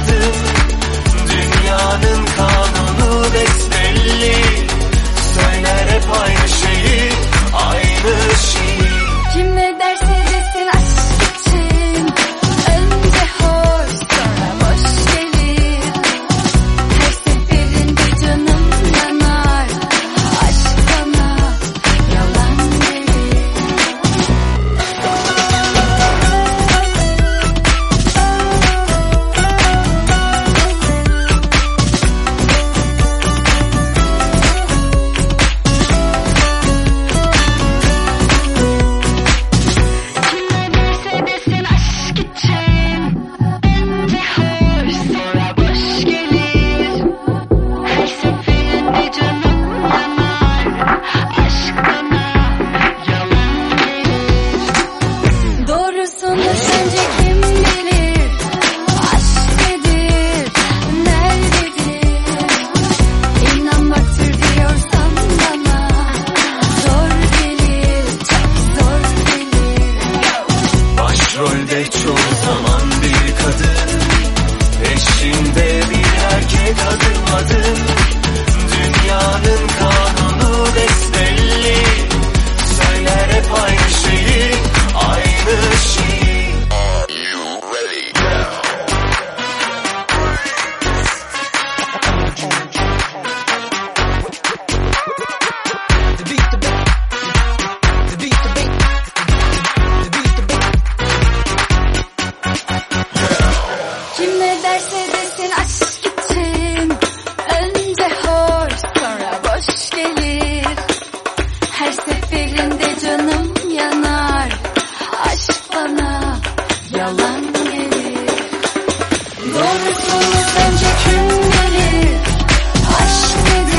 Adım çoğu zaman bir kadın Eşinde bir erkek adı aşk için önce hor sonra boş gelir. Her seferinde canım yanar. Aşk bana yalan gelir. Doğrusu önce kim gelir? Aşk nedir?